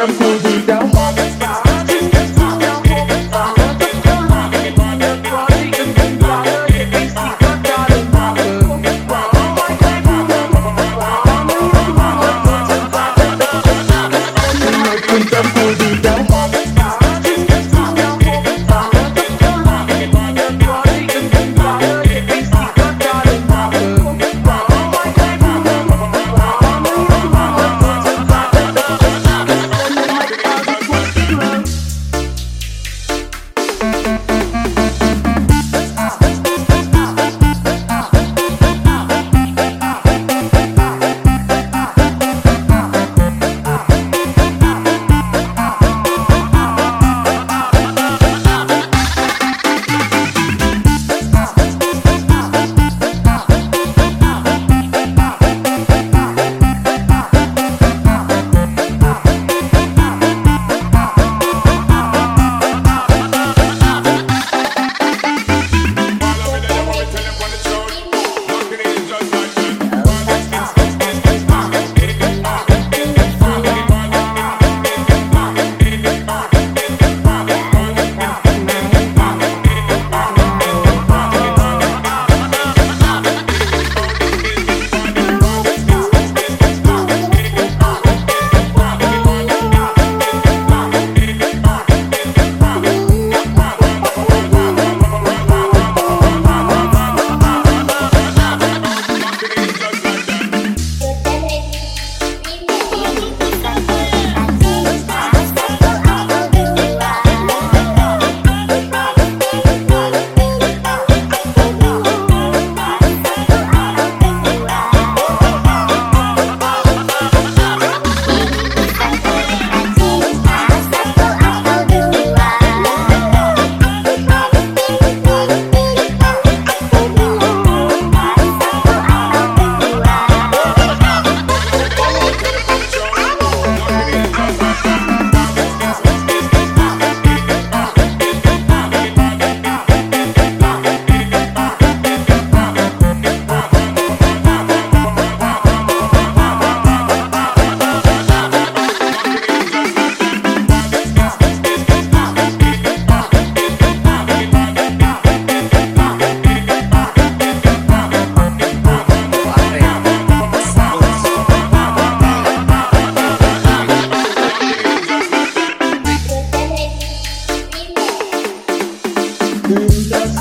them cool